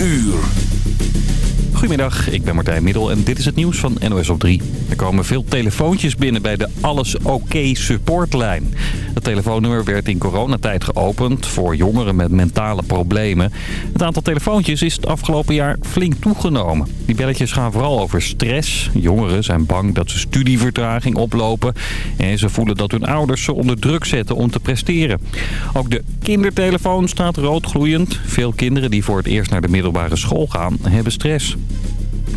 uur. Goedemiddag, ik ben Martijn Middel en dit is het nieuws van NOS op 3. Er komen veel telefoontjes binnen bij de Alles Oké supportlijn. Het telefoonnummer werd in coronatijd geopend voor jongeren met mentale problemen. Het aantal telefoontjes is het afgelopen jaar flink toegenomen. Die belletjes gaan vooral over stress. Jongeren zijn bang dat ze studievertraging oplopen. En ze voelen dat hun ouders ze onder druk zetten om te presteren. Ook de kindertelefoon staat roodgloeiend. Veel kinderen die voor het eerst naar de middelbare school gaan hebben stress.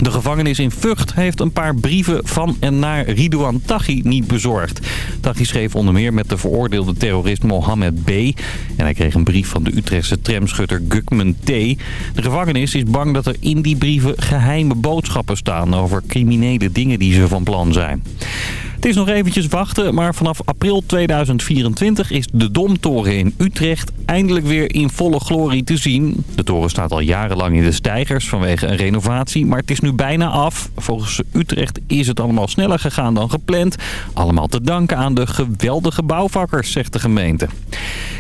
De gevangenis in Vught heeft een paar brieven van en naar Ridouan Taghi niet bezorgd. Taghi schreef onder meer met de veroordeelde terrorist Mohammed B. En hij kreeg een brief van de Utrechtse tramschutter Gukman T. De gevangenis is bang dat er in die brieven geheime boodschappen staan over criminele dingen die ze van plan zijn. Het is nog eventjes wachten, maar vanaf april 2024 is de Domtoren in Utrecht eindelijk weer in volle glorie te zien. De toren staat al jarenlang in de stijgers vanwege een renovatie, maar het is nu bijna af. Volgens Utrecht is het allemaal sneller gegaan dan gepland. Allemaal te danken aan de geweldige bouwvakkers, zegt de gemeente.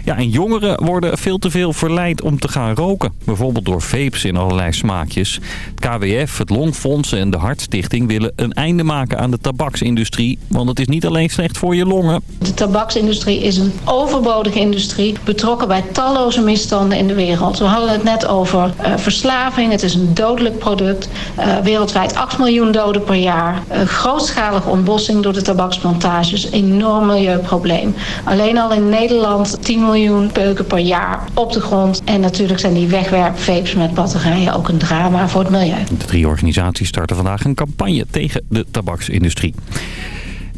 Ja, en jongeren worden veel te veel verleid om te gaan roken. Bijvoorbeeld door vapes in allerlei smaakjes. Het KWF, het Longfonds en de Hartstichting willen een einde maken aan de tabaksindustrie. Want het is niet alleen slecht voor je longen. De tabaksindustrie is een overbodige industrie. Betrokken bij talloze misstanden in de wereld. We hadden het net over uh, verslaving. Het is een dodelijk product. Uh, wereldwijd 8 miljoen doden per jaar. Uh, grootschalige ontbossing door de tabaksplantages. Enorm milieuprobleem. Alleen al in Nederland 10 miljoen peuken per jaar op de grond. En natuurlijk zijn die wegwerpvapes met batterijen ook een drama voor het milieu. De drie organisaties starten vandaag een campagne tegen de tabaksindustrie.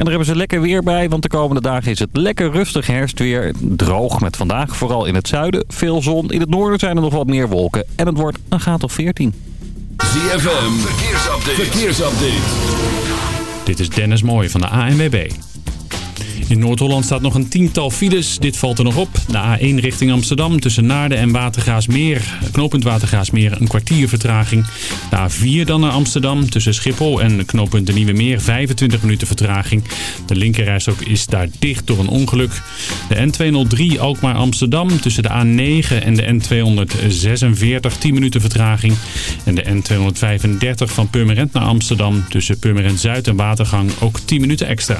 En daar hebben ze lekker weer bij, want de komende dagen is het lekker rustig herfstweer. Droog met vandaag, vooral in het zuiden. Veel zon. In het noorden zijn er nog wat meer wolken. En het wordt een graad of 14. ZFM, verkeersupdate. verkeersupdate. Dit is Dennis Mooij van de ANWB. In Noord-Holland staat nog een tiental files. Dit valt er nog op. De A1 richting Amsterdam tussen Naarden en Watergraasmeer. Knooppunt Watergraasmeer een kwartier vertraging. De A4 dan naar Amsterdam tussen Schiphol en knooppunt de Nieuwe Meer 25 minuten vertraging. De linkerrijstok is daar dicht door een ongeluk. De N203 Alkmaar Amsterdam tussen de A9 en de N246 10 minuten vertraging. En de N235 van Purmerend naar Amsterdam tussen Purmerend Zuid en Watergang ook 10 minuten extra.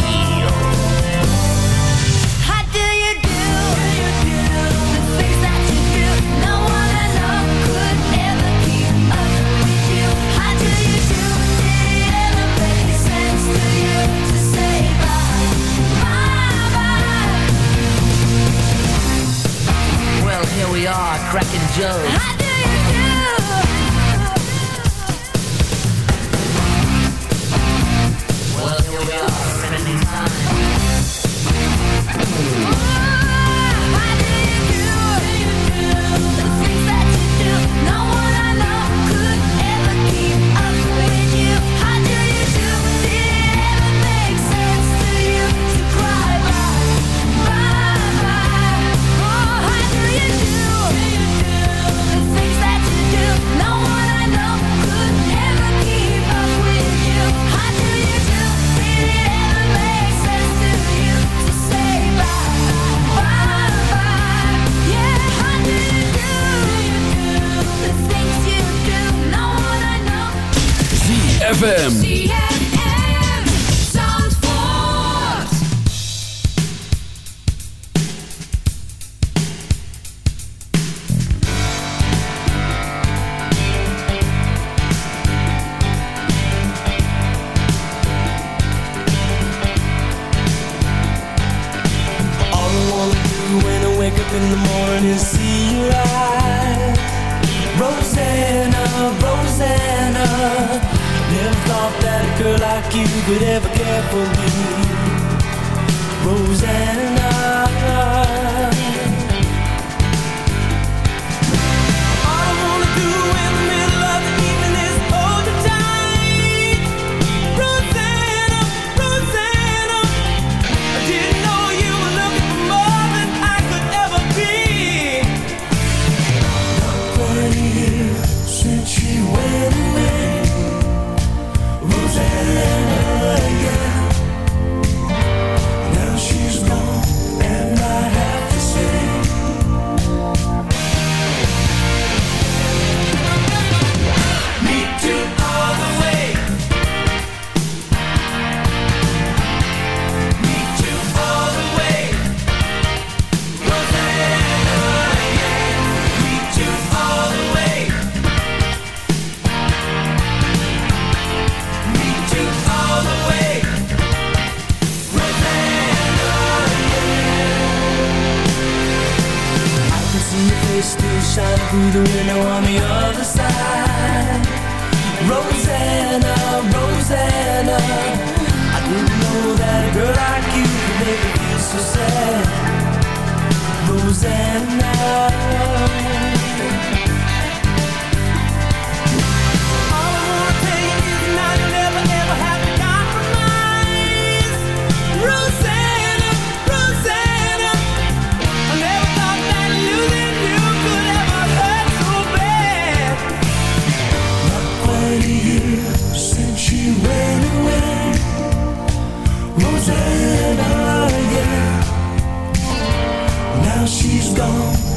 thought that a girl like you could ever care for me Roseanne the window now she's gone.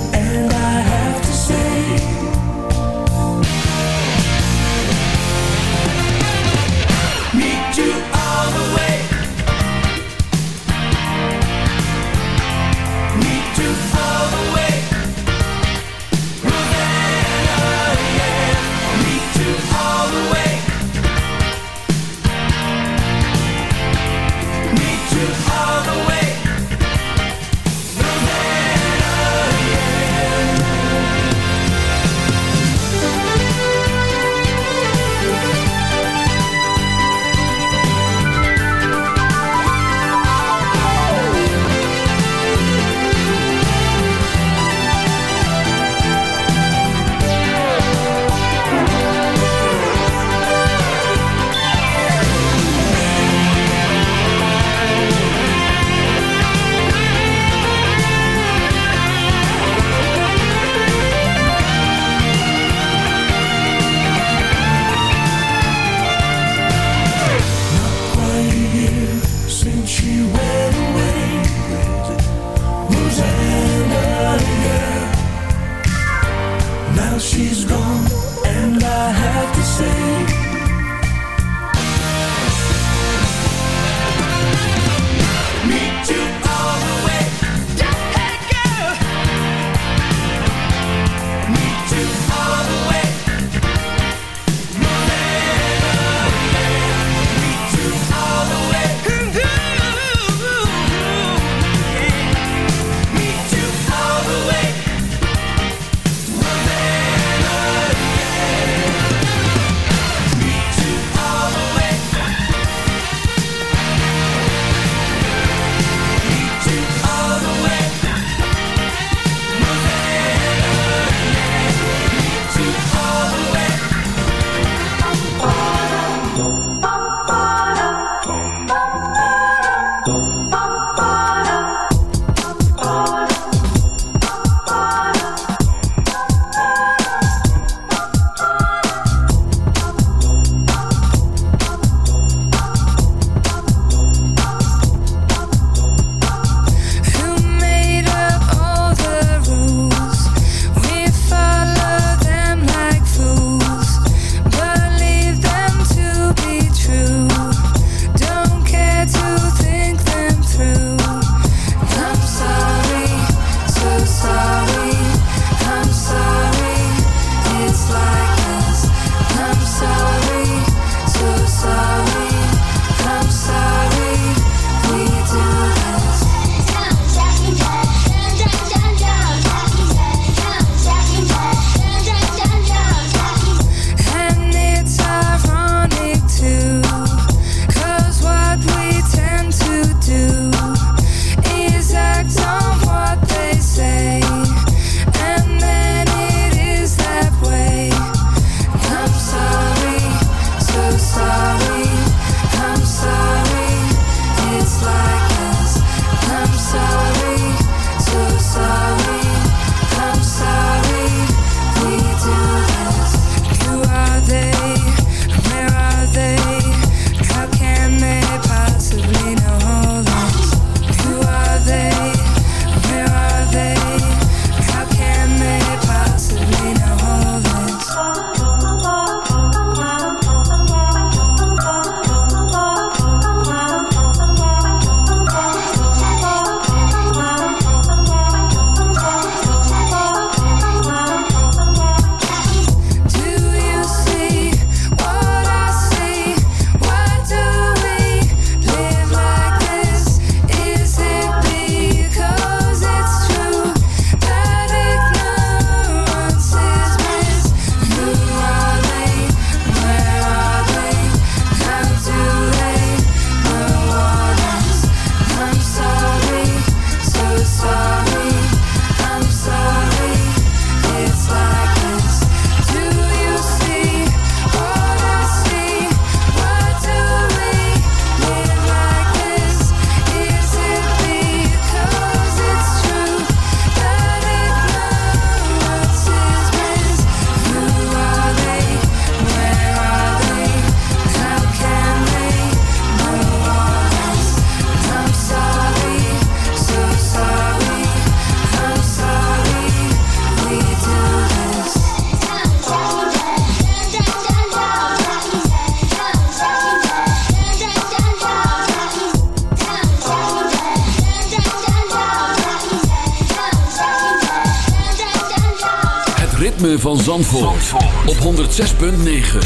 106.9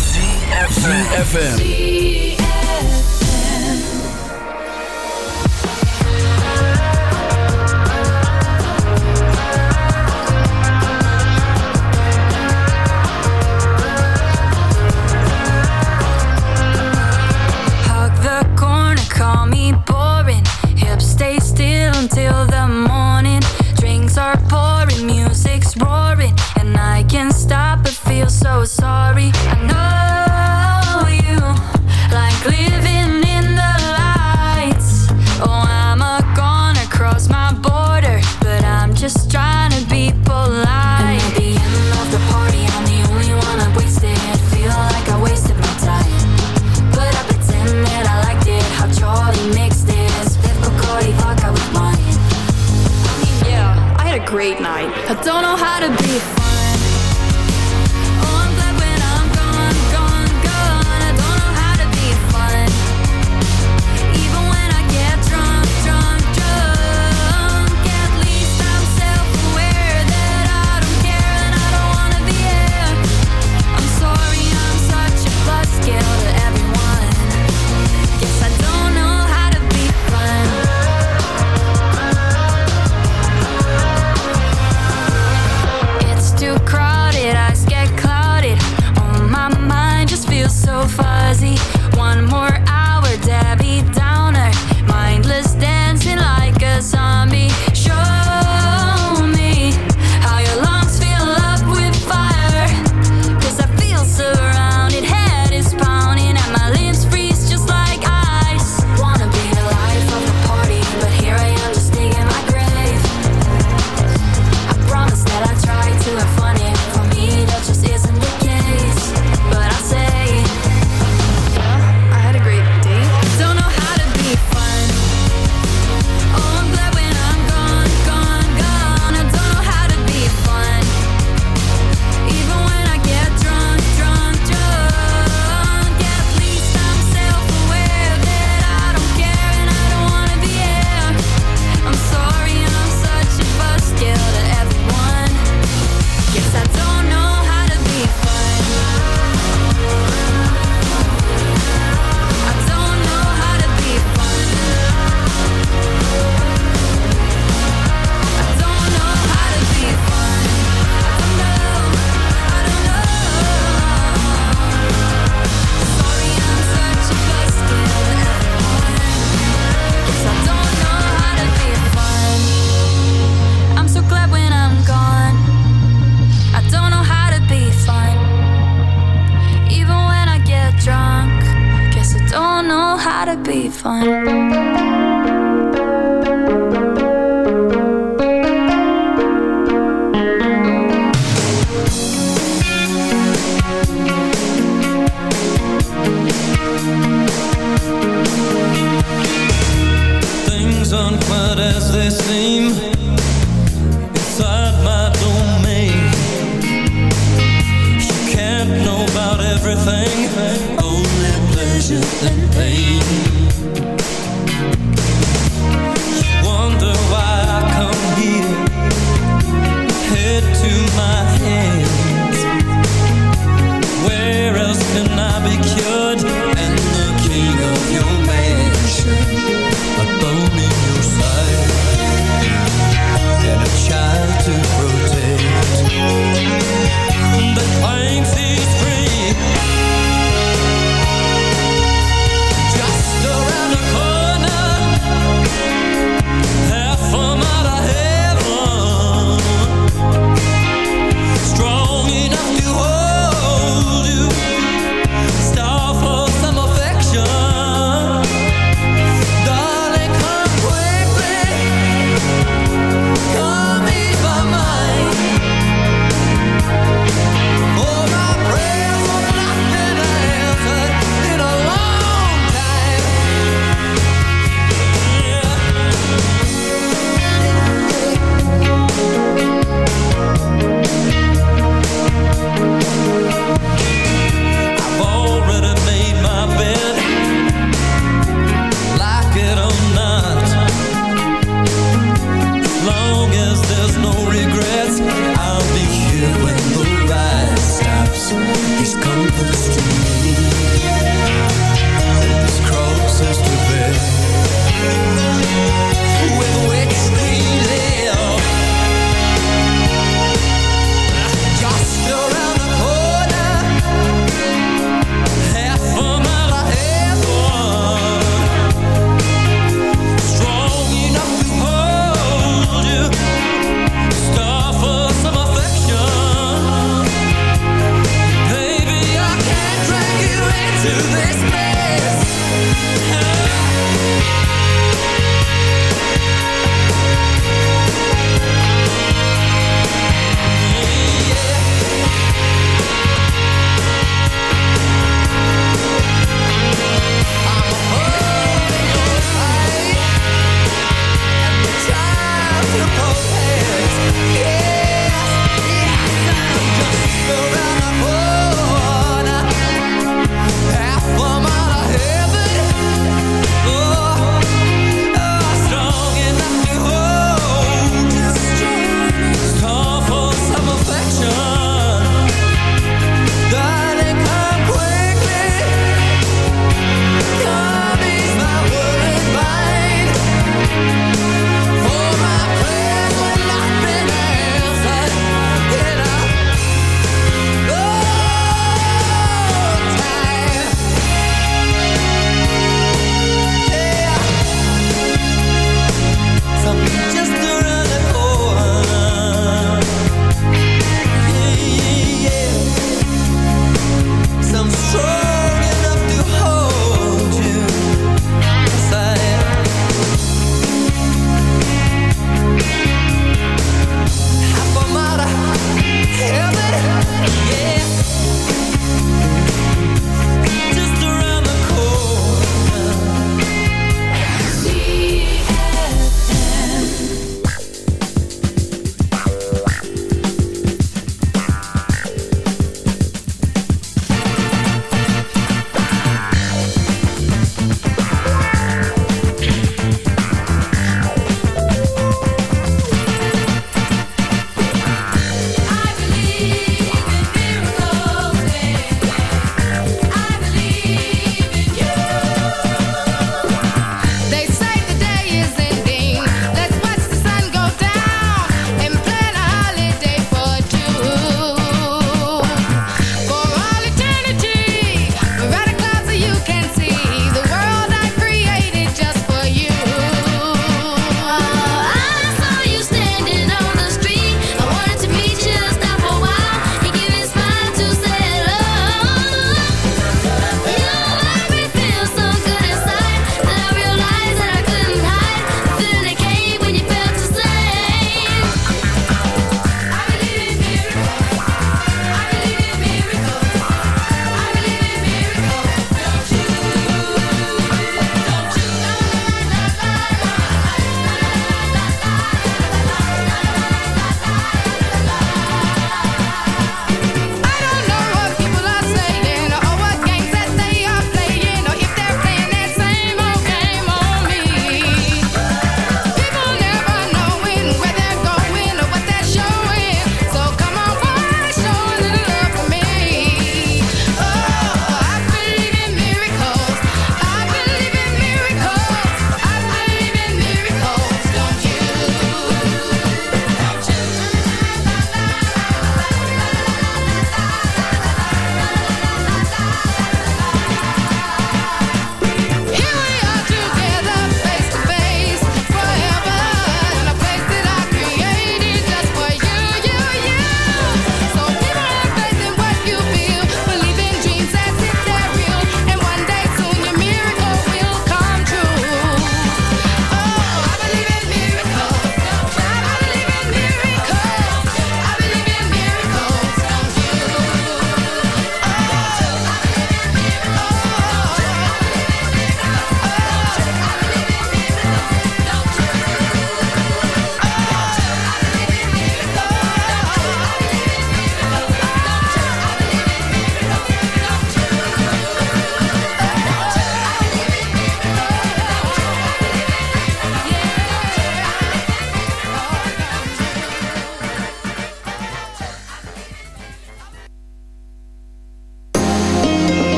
ZFM Hug the corner, call me boring. Hips stay still until the morning. Drinks are pouring, music's so sorry. I know.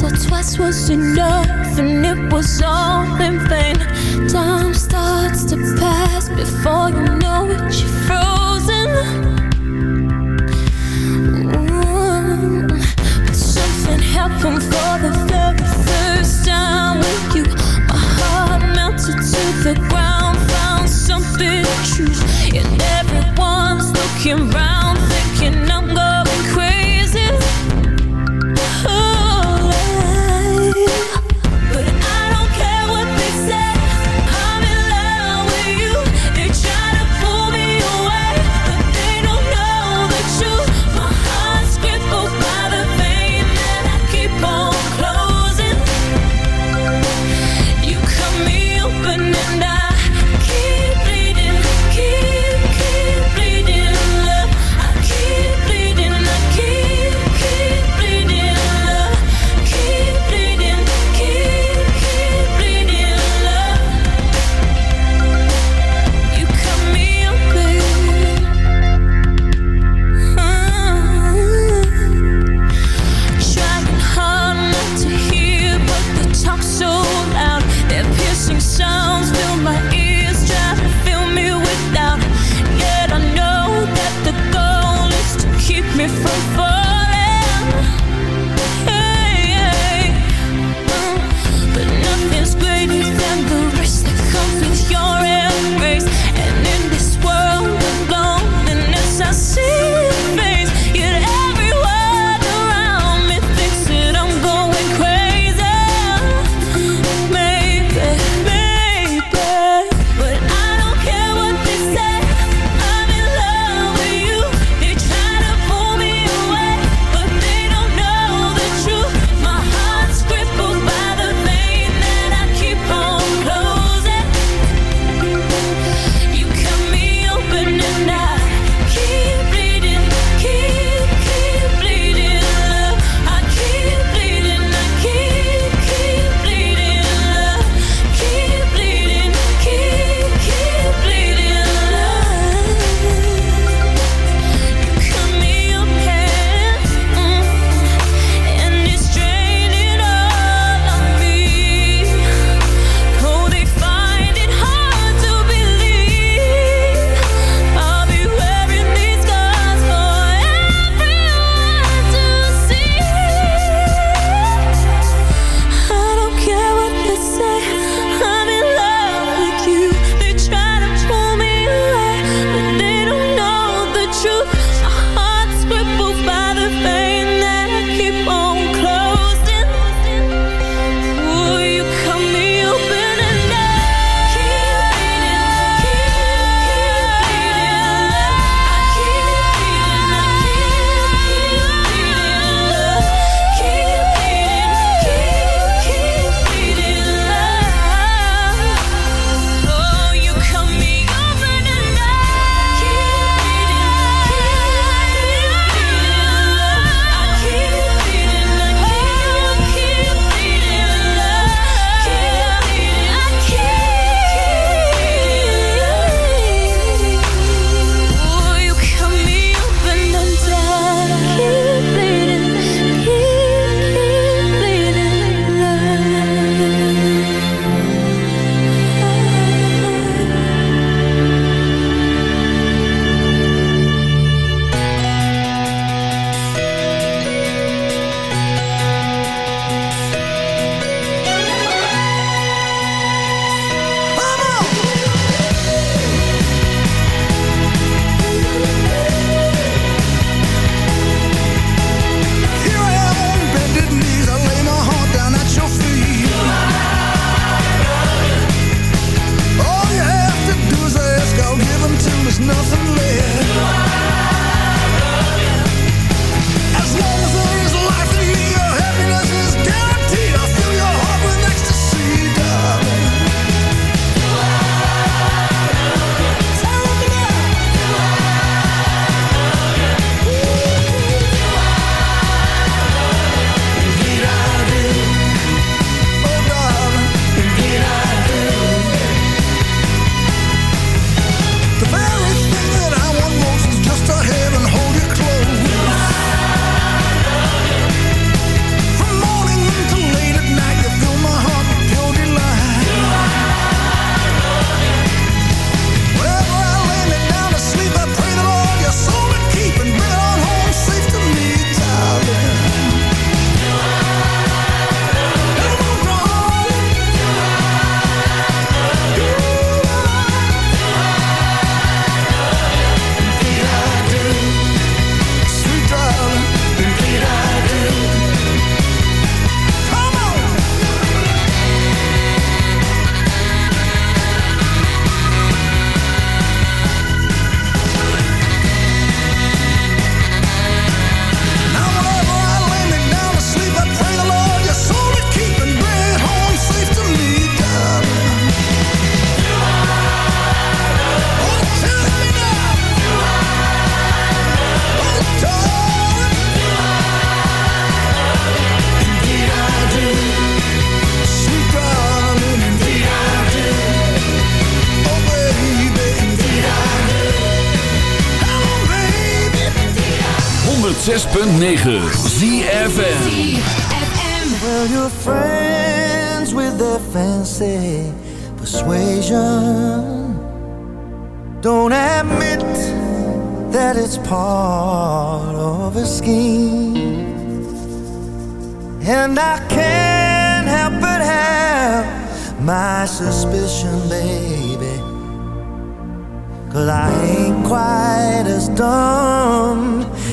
Or twice was enough, and it was all in vain. Time starts to pass before you know it, you're frozen. Ooh. But something happened for the very first time with you. My heart melted to the ground, found something true. And everyone's looking round, thinking 106.9 ZFM Well, you're friends with the fancy persuasion. Don't admit that it's part of a scheme. And I can't help but have my suspicion, baby. Cause I ain't quite as dumb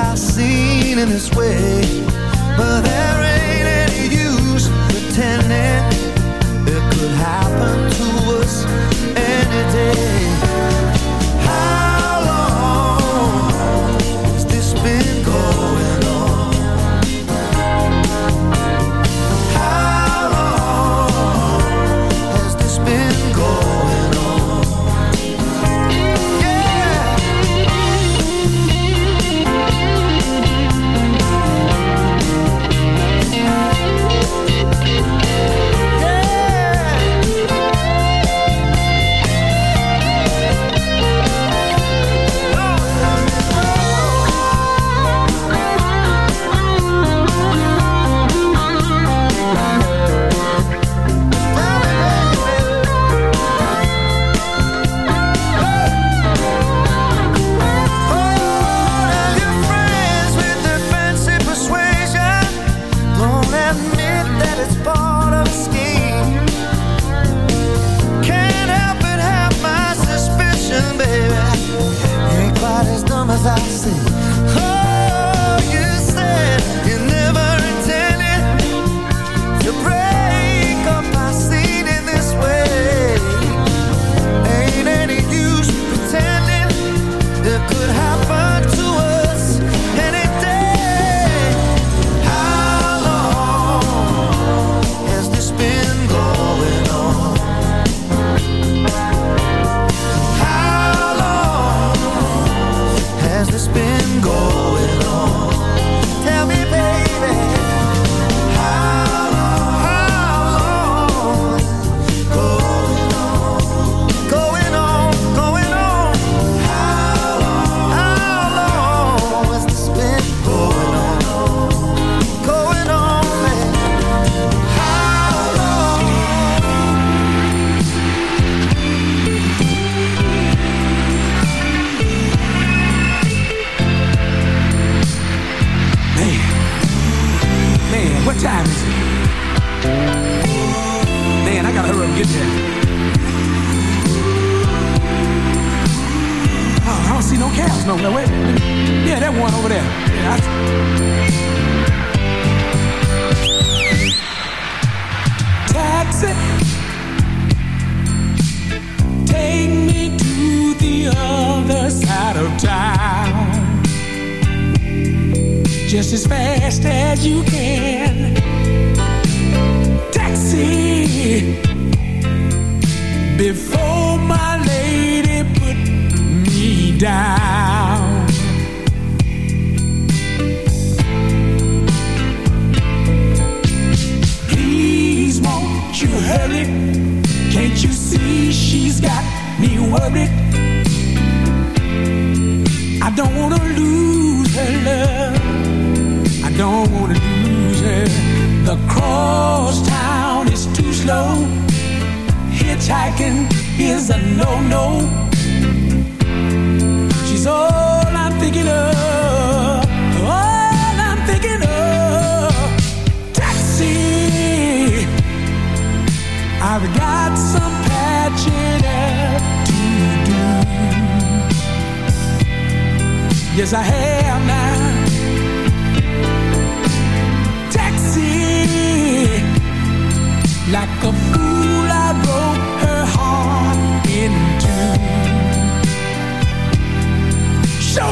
I've seen in this way, but there ain't. Hitchhiking is a no-no. She's all I'm thinking of. All I'm thinking of. Taxi. I've got some patching up to do. Yes, I have now. Taxi. Like a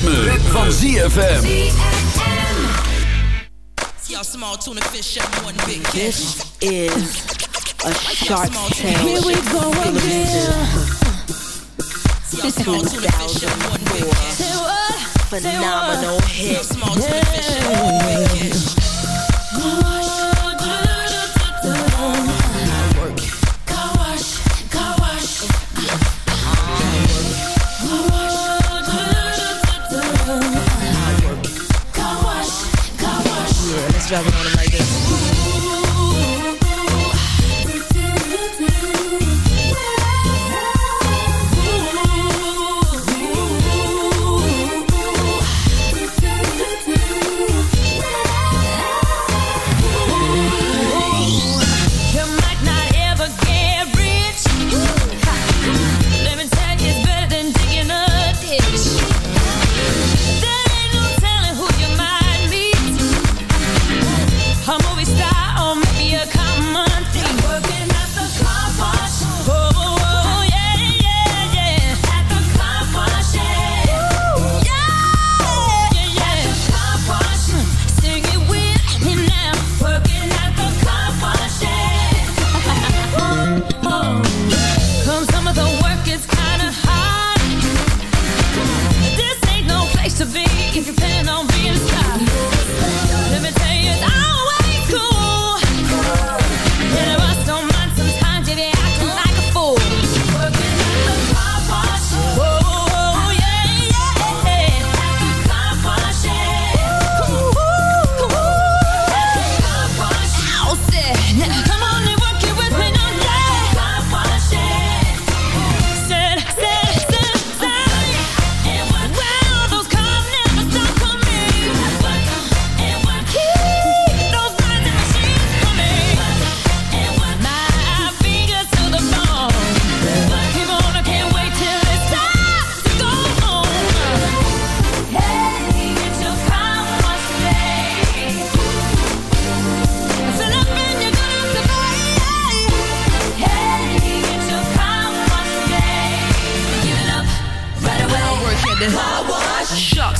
Het ritme, van ZFM. Y'all small tuna fish and one big fish. This is a shark tale. Here we go again. Y'all small tuna fish and one big fish. Phenomenal hit.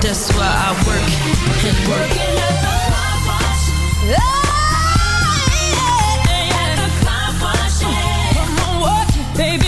That's why I work and work. Baby, work it,